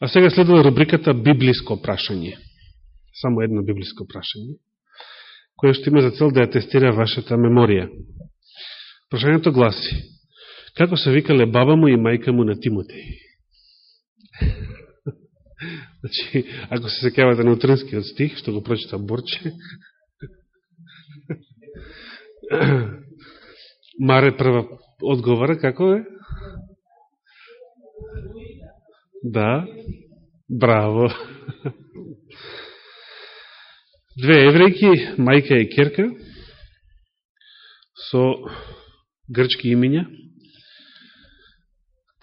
А сега следува рубриката Библиско прашање. Само едно библиско прашање, кое што има за цел да ја тестира вашата меморија. Прашањето гласи, како се викале баба му и мајка му на Тимотеј? значи, ако се секавате на утринскиот стих, што го прочита Борче, Маре прва одговора, како е? Да, браво. Две еврејки, мајка и керка, со грчки имиња,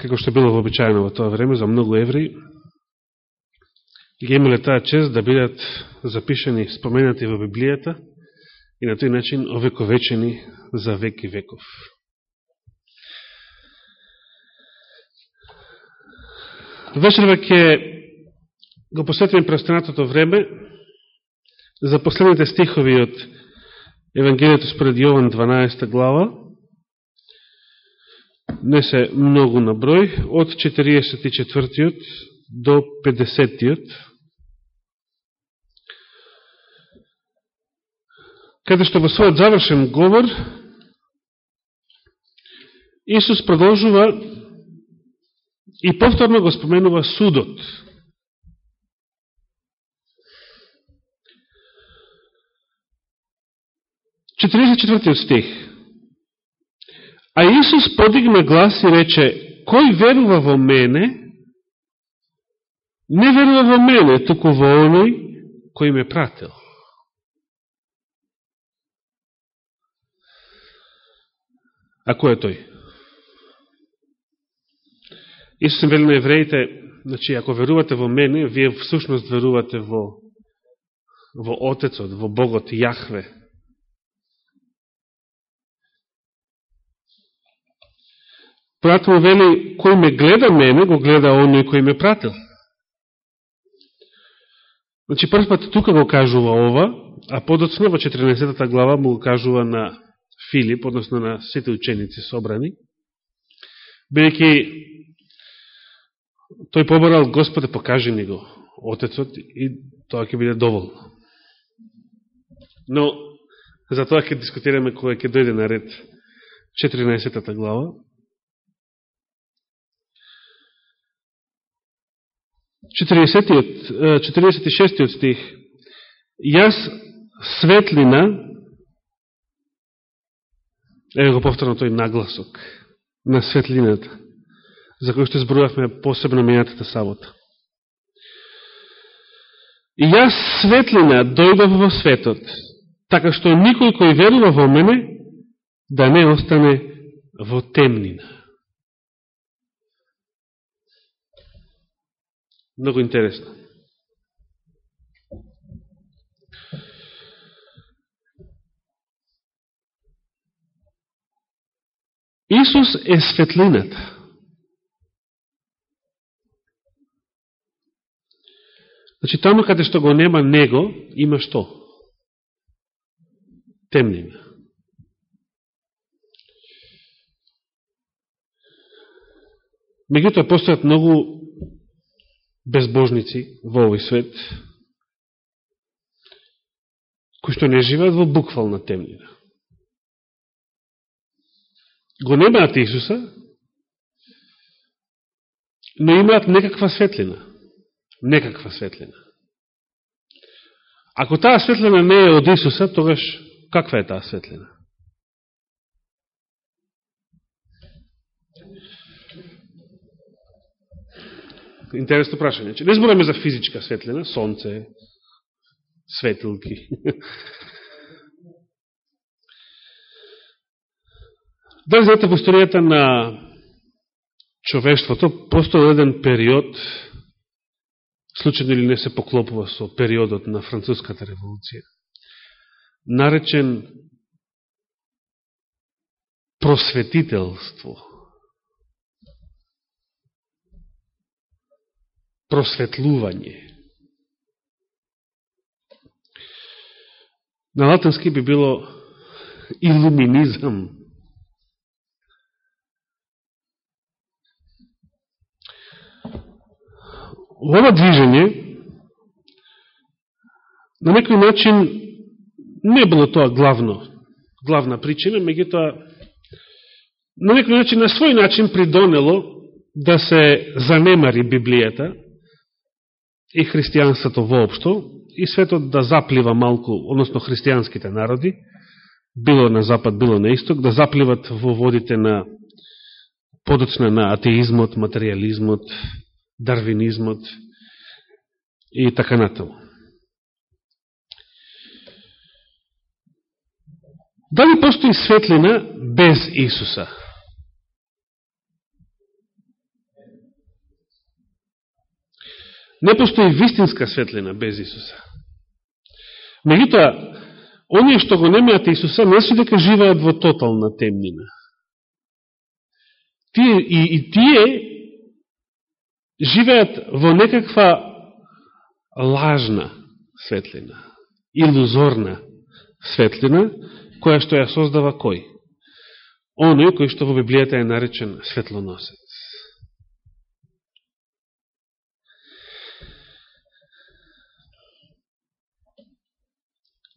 како што било вообичаено во тоа време за многу евреи, ги имале таа чест да бидат запишени, споменати во Библијата и на тој начин овековечени за век и веков. Вечерва ќе го посветиме преостанатото време за последните стихови од Евангелието според Јован 12 глава. Не се многу на број, од 44 до 50-тиот. каде што во својот завршен говор Исус продолжува и повторно го споменува судот. Четиридесет стих. А Исус подигна глас и рече, кој верува во мене, не верува во мене, туку во оној кој ме пратил. А кој е тој? Исус им вели на евреите, значи, ако верувате во мене, вие всушност верувате во, во Отецот, во Богот Јахве. Пратмо вели, кој ме гледа мене, го гледа оној кој ме пратил. Значи, прв пат тука го кажува ова, а подоцно во 14 глава му го кажува на Филип, односно на сите ученици собрани, бидеќи тој поборал, Господе, покажи ми го, Отецот, и тоа ќе биде доволно. Но, за тоа ќе дискутираме кој ќе дојде на ред 14 глава. 40 46 стих. Јас светлина, ево го повторно тој нагласок на светлината за кој што зборувавме посебно минатата сабота. И јас светлина дојдов во светот, така што никој кој верува во мене, да не остане во темнина. Много интересно. Исус е светлината. Значи, таму каде што го нема него, има што? Темнина. Меѓутоа, постојат многу безбожници во овој свет, кои што не живеат во буквална темнина. Го немаат Исуса, но имаат некаква светлина некаква светлина. Ако таа светлина не е од Исуса, тогаш каква е таа светлина? Интересно прашање. Значи, не збораме за физичка светлина, сонце, светилки. Да знаете, во историјата на човештвото, постои еден период случайно или не се поклопува со периодот на Француската револуција, наречен просветителство. Просветлување. На латински би било илуминизам. Ова движење на некој начин не било тоа главно, главна причина, меѓутоа на некој начин, на свој начин придонело да се занемари Библијата и христијанството воопшто и светот да заплива малку, односно христијанските народи, било на запад, било на исток, да запливат во водите на подоцна на атеизмот, материализмот, дарвинизмот и така натаму. Дали постои светлина без Исуса? Не постои вистинска светлина без Исуса. Меѓутоа, оние што го немаат Исуса, не се дека живеат во тотална темнина. Тие, и, и тие живеат во некаква лажна светлина, илузорна светлина, која што ја создава кој? Оној кој што во Библијата е наречен светлоносец.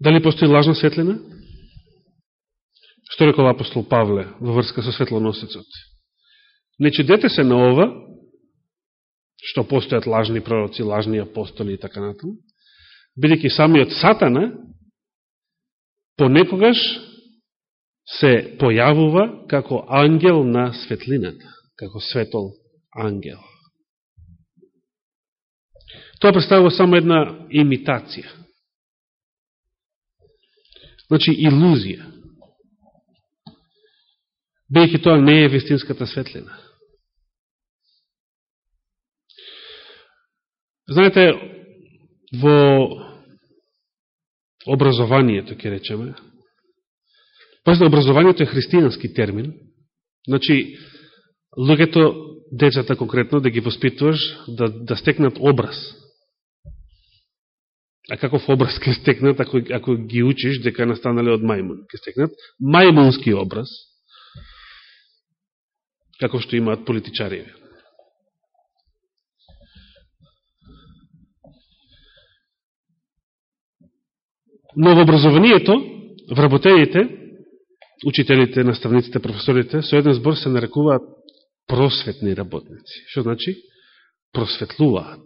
Дали постои лажна светлина? Што рекол апостол Павле во врска со светлоносецот? Не чудете се на ова, што постојат лажни пророци, лажни апостоли и така натаму, бидеќи самиот Сатана понекогаш се појавува како ангел на светлината, како светол ангел. Тоа представува само една имитација. Значи, илузија. Бејќи тоа не е вистинската светлина. Знаете, во образованието, ке речеме, пазите, образованието е христијански термин, значи, луѓето, децата конкретно, да ги воспитуваш, да, да стекнат образ А каков образ ке стекнат ако, ако ги учиш дека настанале од мајмун? Ке стекнат мајмунски образ, како што имаат политичариве. Но во образованието, вработените, учителите, наставниците, професорите, со еден збор се нарекуваат просветни работници. Што значи? Просветлуваат.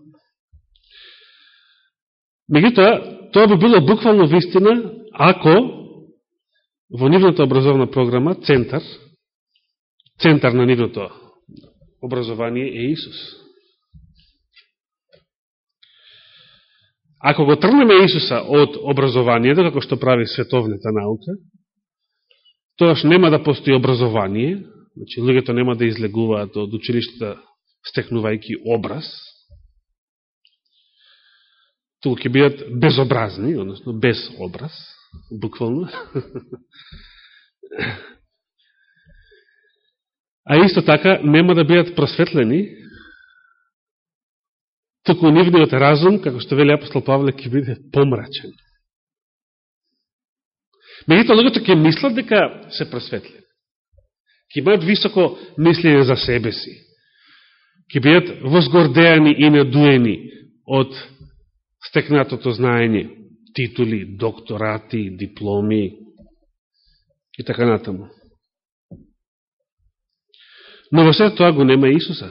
Меѓутоа, тоа би било буквално вистина ако во нивната образовна програма, центар, центар на нивното образование е Исус. Ако го трнеме Исуса од образованието, како што прави световната наука, тоаш нема да постои образование, значи луѓето нема да излегуваат од училиштата стекнувајки образ, туку ќе бидат безобразни, односно без образ, буквално. А исто така нема да бидат просветлени, Токму нивниот разум, како што вели апостол Павле, ќе биде помрачен. Меѓуто, луѓето ќе мислат дека се просветлени. Ќе имаат високо мислење за себе си. Ќе бидат возгордеани и надуени од стекнатото знаење, титули, докторати, дипломи и така натаму. Но во се тоа го нема Исуса.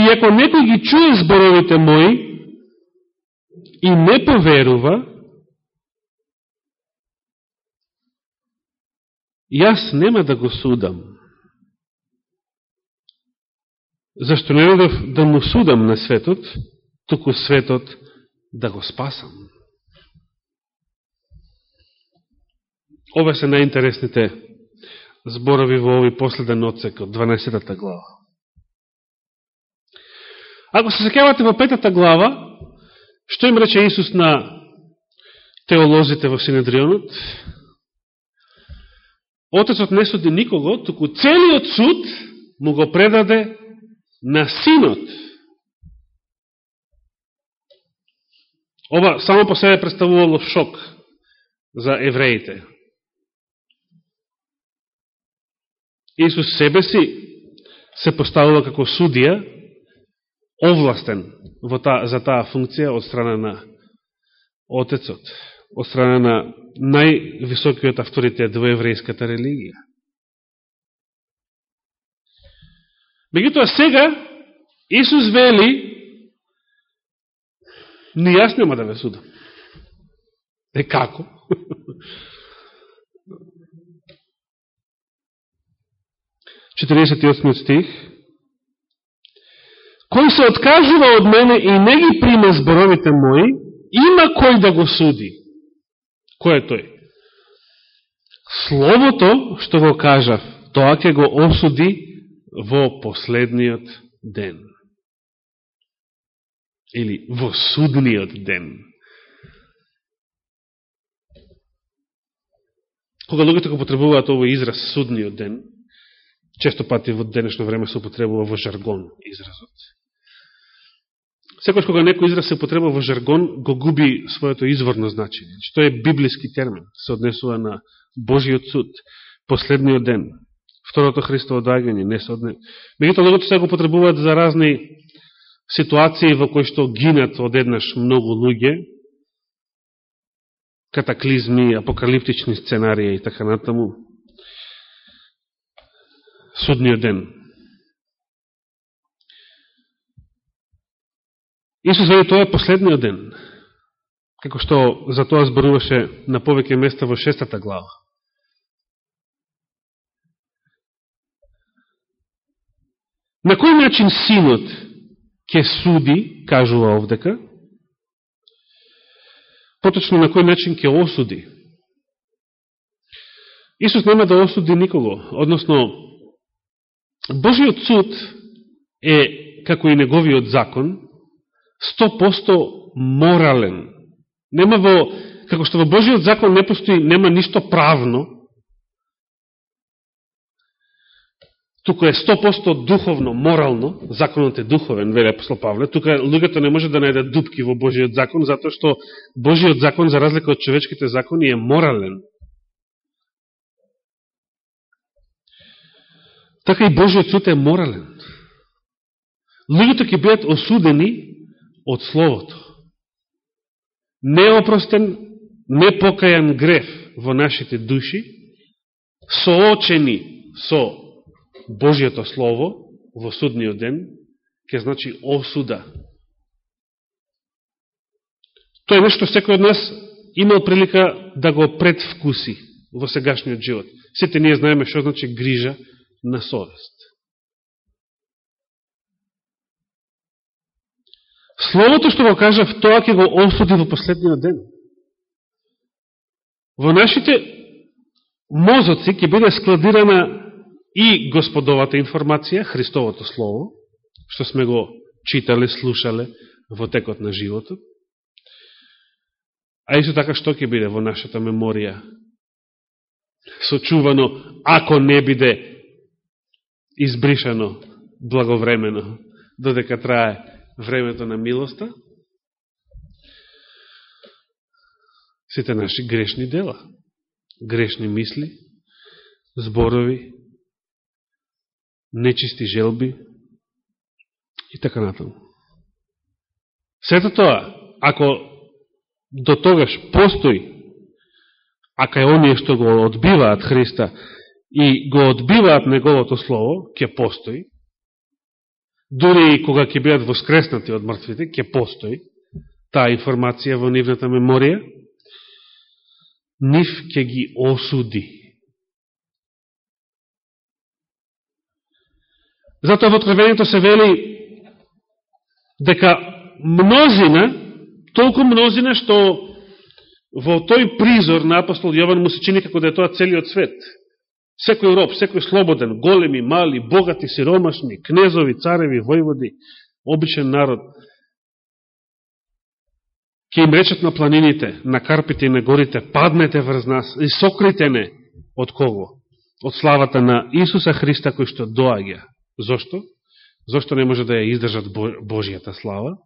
И ако некој ги чуе зборовите мои и не поверува, јас нема да го судам. Зашто не одав да му судам на светот, туку светот да го спасам. Ова се најинтересните зборови во овој последен отсек од 12 глава. Ако се секавате во петата глава, што им рече Исус на теолозите во Синедрионот? Отецот не суди никого, туку целиот суд му го предаде на синот. Ова само по себе представувало шок за евреите. Исус себе си се поставува како судија, овластен во та, за таа функција од страна на Отецот, од страна на највисокиот авторитет во еврејската религија. Мегутоа сега Исус вели ни јас нема да ве судам. Е како? Четириесет и стих Кој се откажува од мене и не ги приме зборовите мои, има кој да го суди. Кој е тој? Словото што го кажав, тоа ќе го осуди во последниот ден. Или во судниот ден. Кога луѓето го потребуваат овој израз судниот ден, често пати во денешно време се употребува во жаргон изразот. Секојаш кога некој израз се потреба во жаргон, го губи своето изворно значење. Значи, тоа е библиски термин, се однесува на Божиот суд, последниот ден, второто Христово дагање, не се одне. Меѓуто, луѓето се го потребуваат за разни ситуации во кои што гинат одеднаш многу луѓе, катаклизми, апокалиптични сценарии и така натаму. Судниот ден. Исус вели тоа е последниот ден, како што за тоа зборуваше на повеќе места во шестата глава. На кој начин синот ќе суди, кажува овдека, поточно на кој начин ќе осуди. Исус нема да осуди никого, односно, Божиот суд е, како и неговиот закон, 100% морален. Нема во, како што во Божиот закон не постои, нема ништо правно, туку е 100% духовно, морално, законот е духовен, веле апостол Павле, тука луѓето не може да најдат дупки во Божиот закон, затоа што Божиот закон, за разлика од човечките закони, е морален. Така и Божиот суд е морален. Луѓето ќе бидат осудени од Словото. Неопростен, непокајан греф во нашите души, соочени со Божијето Слово во судниот ден, ќе значи осуда. Тоа е нешто секој од нас имал прилика да го предвкуси во сегашниот живот. Сите ние знаеме што значи грижа на совест. Словото што го кажав, тоа ќе го осуди во последниот ден. Во нашите мозоци ќе биде складирана и господовата информација, Христовото Слово, што сме го читале, слушале во текот на животот, а исто така што ќе биде во нашата меморија сочувано, ако не биде избришано благовремено, додека трае времето на милоста, сите наши грешни дела, грешни мисли, зборови, нечисти желби и така натаму. Сето тоа, ако до тогаш постои, а кај оние што го одбиваат Христа и го одбиваат Неговото Слово, ќе постои, дури и кога ќе бидат воскреснати од мртвите, ќе постои таа информација во нивната меморија, нив ќе ги осуди Затоа во Откровението се вели дека мнозина, толку мнозина што во тој призор на апостол Јован му се чини како да е тоа целиот свет. Секој роб, секој слободен, големи, мали, богати, сиромашни, кнезови, цареви, војводи, обичен народ, ќе им речат на планините, на карпите и на горите, паднете врз нас и сокрите не од кого? Од славата на Исуса Христа кој што доаѓа. Зошто? Зошто не може да ја издржат Божијата слава?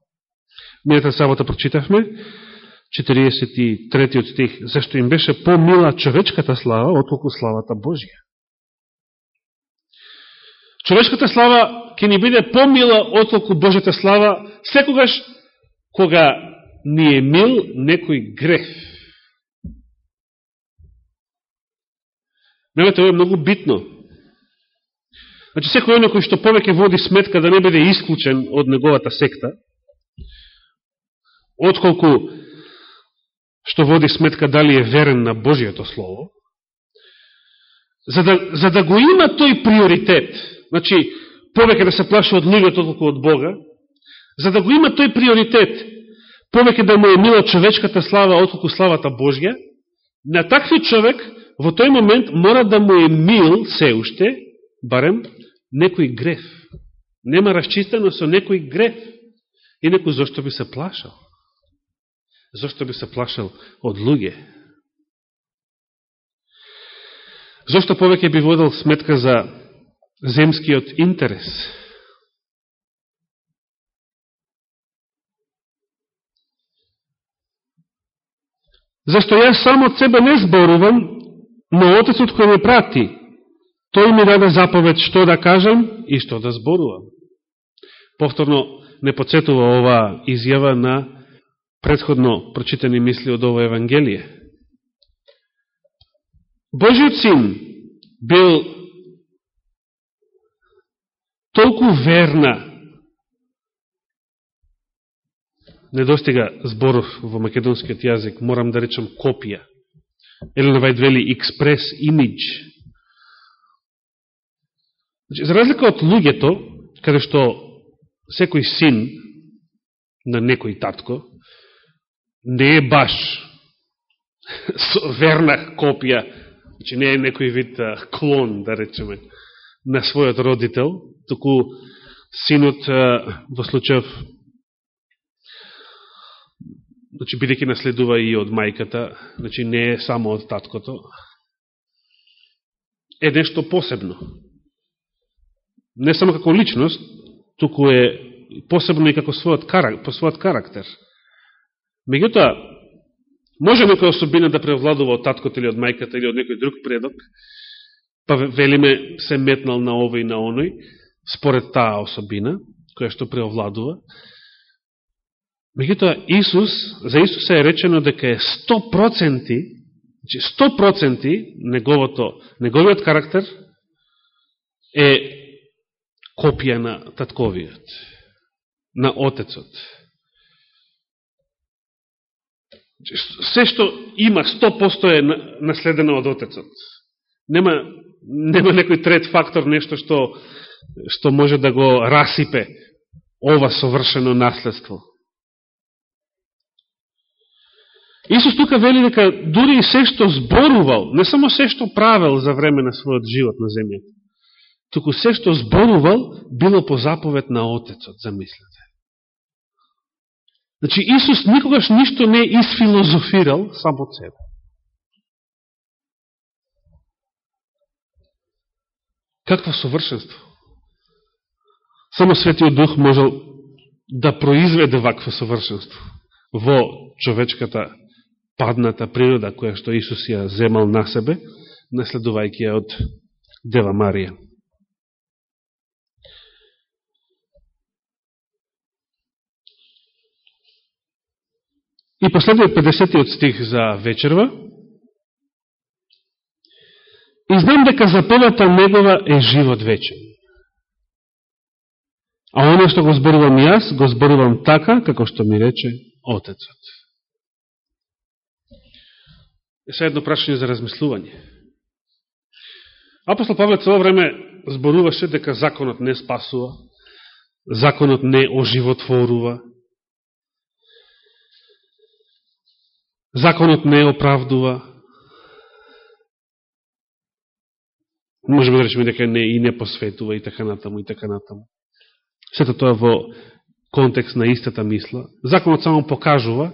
Мијата сабота прочитавме 43 стих, зашто им беше помила човечката слава, отколку славата Божија. Човечката слава ќе ни биде помила отколку Божјата слава секогаш кога ни е мил некој греф. Немате, ово е многу битно. Значи, секој оној кој што повеќе води сметка да не биде исклучен од неговата секта, отколку што води сметка дали е верен на Божијето Слово, за да, за да го има тој приоритет, значи, повеќе да се плаши од луѓето отколку од Бога, за да го има тој приоритет, повеќе да му е мила човечката слава отколку славата Божја, на такви човек во тој момент мора да му е мил се уште, барем, некој греф. Нема расчистено со некој греф. И некој зашто би се плашал? Зошто би се плашал од луѓе? Зошто повеќе би водел сметка за земскиот интерес? Зашто јас само од себе не зборувам, но Отецот кој ме прати, тој ми даде заповед што да кажам и што да зборувам. Повторно не подсетува ова изјава на предходно прочитани мисли од ова Евангелие. Божиот син бил толку верна не достига зборов во македонскиот јазик, морам да речам копија. Елена Вајд вели експрес имидж. Значи, за разлика од луѓето, каде што секој син на некој татко не е баш верна копија, значи не е некој вид клон, да речеме, на својот родител, току синот во случајов значи, бидејќи наследува и од мајката, значи не е само од таткото, е нешто посебно. Не само како личност, туку е посебно и како својот, по својот карактер. Меѓутоа, може некоја особина да превладува од таткото или од мајката или од некој друг предок, па велиме се метнал на овој и на оној, според таа особина, која што преовладува, Меѓутоа, Исус, за Исуса е речено дека е 100%, значи 100% неговото, неговиот карактер е копија на татковиот, на отецот. Значи, се што има 100% е наследено од отецот. Нема, нема некој трет фактор, нешто што, што може да го расипе ова совршено наследство. Исус тука вели дека дури и се што зборувал, не само се што правил за време на својот живот на земјата, туку се што зборувал било по заповед на Отецот, замислете. Значи Исус никогаш ништо не изфилозофирал сам од себе. Какво совршенство? Само Светиот Дух можел да произведе вакво совршенство во човечката падната природа која што Исус ја земал на себе, наследувајќи ја од Дева Марија. И последниот 50 стих за вечерва. И знам дека заповата негова е живот вечен. А оно што го зборувам јас, го зборувам така, како што ми рече Отецот е се едно прашање за размислување. Апостол Павле цело време зборуваше дека законот не спасува, законот не оживотворува, законот не оправдува, можеме да речеме дека не и не посветува и така натаму и така натаму. Сето тоа во контекст на истата мисла. Законот само покажува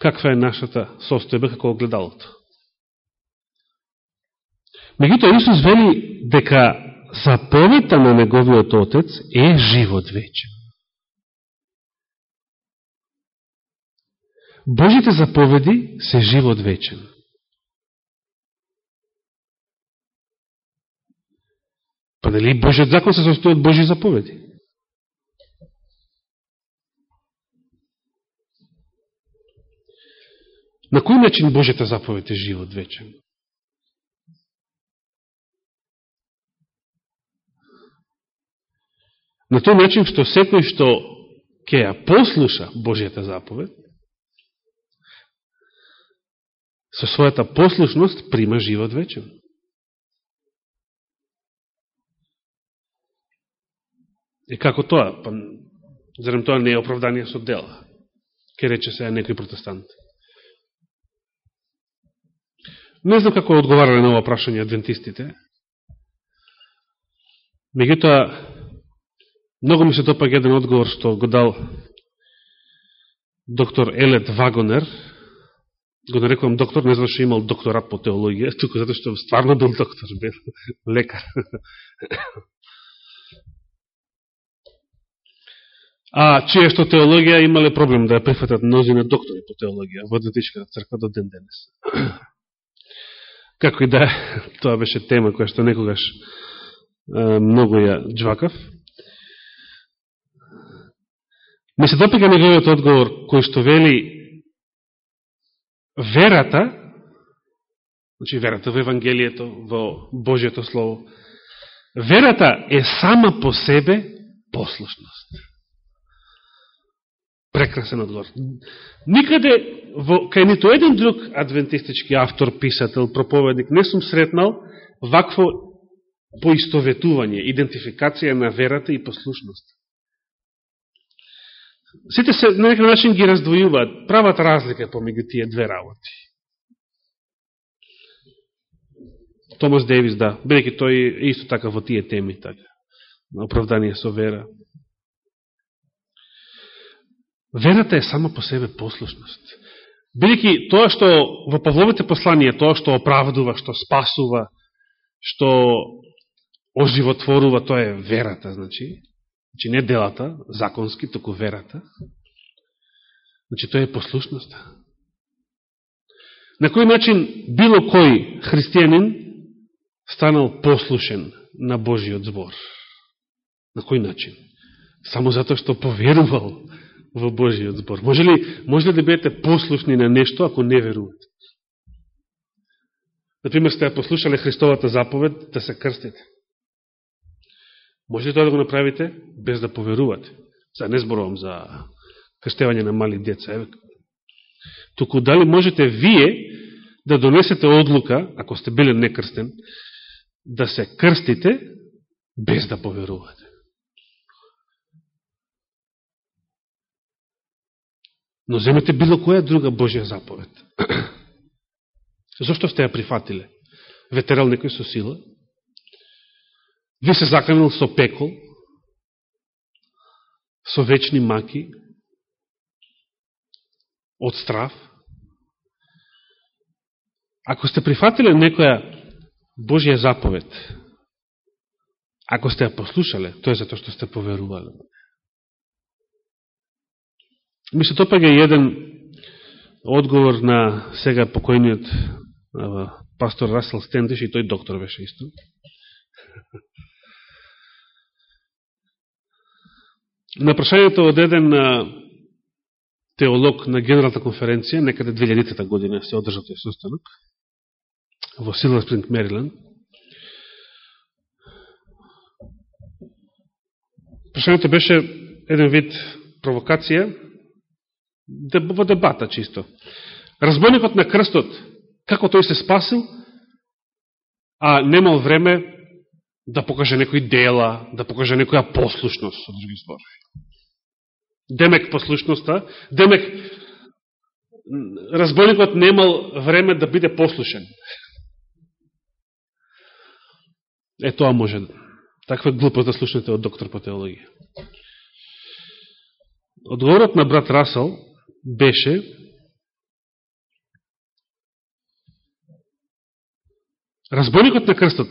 каква е нашата состојба како огледалото. Меѓутоа Исус вели дека заповета на неговиот Отец е живот вечен. Божите заповеди се живот вечен. Па дали Божиот закон се состои од Божи заповеди? На кој начин Божите заповед е живот вечен? На тој начин што секој што ќе ја послуша Божијата заповед, со својата послушност прима живот вечен. И како тоа? Па, зарем тоа не е оправдание со дела? Ке рече се некој протестант. Не знам како одговарале на ова прашање адвентистите. Меѓутоа, многу ми се допаѓа еден одговор што го дал доктор Елет Вагонер, го нарекувам доктор, не знам што имал докторат по теологија, туку затоа што стварно бил доктор, бил лекар. а чие што теологија имале проблем да ја прифатат мнозина доктори по теологија во Адвентичката црква до ден денес. Како и да, тоа беше тема која што некогаш многу ја джвакав. Ми се допика неговиот одговор кој што вели верата, значи верата во Евангелието, во Божието Слово, верата е сама по себе послушност прекрасен одговор. Никаде, во, кај нито еден друг адвентистички автор, писател, проповедник, не сум сретнал вакво поистоветување, идентификација на верата и послушност. Сите се на некој начин ги раздвојуваат, прават разлика помеѓу тие две работи. Томас Дейвис, да, бидеќи тој исто така во тие теми, така, на оправдание со вера. Верата е само по себе послушност. Бидеќи тоа што во Павловите посланија, тоа што оправдува, што спасува, што оживотворува, тоа е верата, значи. Значи не делата, законски, току верата. Значи тоа е послушноста. На кој начин било кој христијанин станал послушен на Божиот збор? На кој начин? Само затоа што поверувал во Божиот збор? Може ли, може ли да бидете послушни на нешто ако не верувате? Например, сте ја послушале Христовата заповед да се крстите. Може ли тоа да го направите без да поверувате? За не зборувам за крстевање на мали деца. Туку дали можете вие да донесете одлука, ако сте биле некрстен, да се крстите без да поверувате? Но земете било која друга Божја заповед. Зошто сте ја прифатиле? Ветерал некој со сила? Ви се закленил со пекол? Со вечни маки? Од страв? Ако сте прифатиле некоја Божја заповед, ако сте ја послушале, тоа е затоа што сте поверувале. Ми се е еден одговор на сега покојниот пастор Расел Стендиш, и тој доктор беше исто. На прашањето од еден теолог на Генералната конференција, некаде 2000 година се одржа тој состанок, во Силвер Спринг, Мериланд, прашањето беше еден вид провокација, во дебата чисто. Разбойникот на крстот, како тој се спасил, а немал време да покаже некои дела, да покаже некоја послушност, со други зборови. Демек послушноста, демек разбойникот немал време да биде послушен. Е, тоа може. Таква глупост да слушнете од доктор по теологија. Одговорот на брат Расел беше разбойникот на крстот,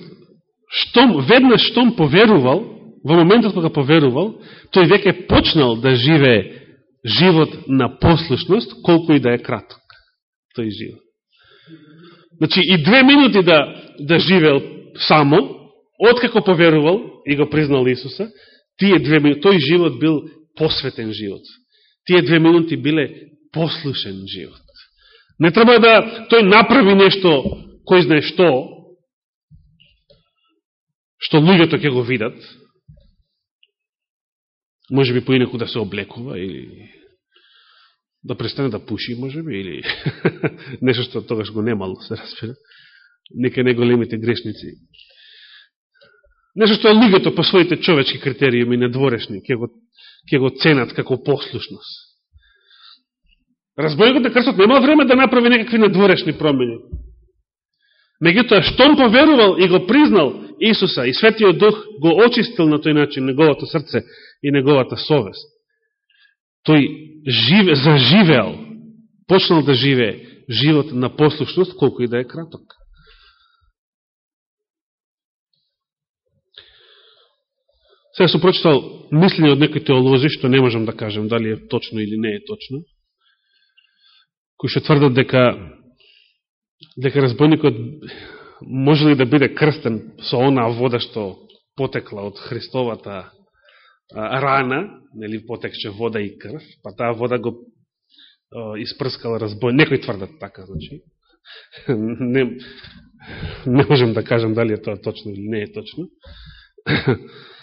штом, веднаш штом поверувал, во моментот кога поверувал, тој веќе почнал да живее живот на послушност, колку и да е краток тој живот. Значи, и две минути да, да живеел само, откако поверувал и го признал Исуса, тие две минути, тој живот бил посветен живот. Тие две минути биле послушен живот. Не треба да тој направи нешто, кој знае што, што луѓето ќе го видат, може би поинаку да се облекува или да престане да пуши, може би, или нешто што тогаш го немало, се разбира. Нека не големите грешници. Нешто што е луѓето по своите човечки критериуми недворешни ќе го, ќе го ценат како послушност. Разбојникот на крстот нема време да направи некакви недворешни промени. Меѓутоа, штом поверувал и го признал Исуса и Светиот Дух го очистил на тој начин неговото срце и неговата совест, тој живе, заживеал, почнал да живее живот на послушност, колко и да е краток. Сега сум прочитал мислење од некои теолози, што не можам да кажам дали е точно или не е точно, кои што тврдат дека дека разбойникот може ли да биде крстен со онаа вода што потекла од Христовата рана, нели потекче вода и крв, па таа вода го испрскала разбој. Некои тврдат така, значи. Не, не можем да кажем дали е тоа точно или не е точно.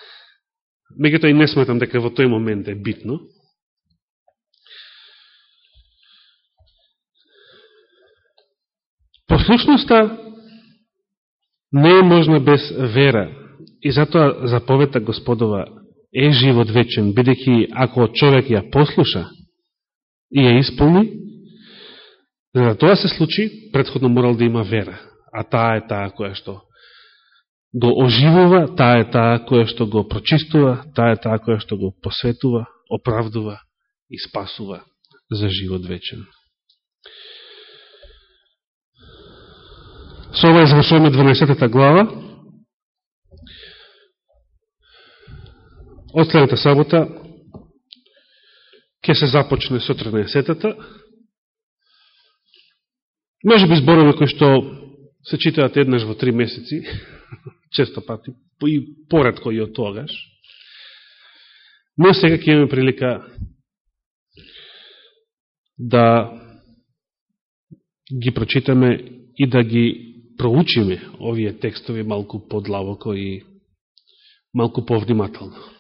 Меѓутоа и не сметам дека во тој момент е битно. Послушноста не е можна без вера и затоа заповета Господова е живот вечен, бидеќи ако човек ја послуша и ја исполни, за да тоа се случи, предходно морал да има вера. А таа е таа која што го оживува, таа е таа која што го прочистува, таа е таа која што го посветува, оправдува и спасува за живот вечен. Со ова извршуваме 12 глава. Од следната сабота ќе се започне со 13-тата. Може би зборови кои што се читаат еднаш во три месеци, често пати, и поредко и од тогаш. Но сега ќе имаме прилика да ги прочитаме и да ги проучиме овие текстови малку подлабоко и малку повнимателно.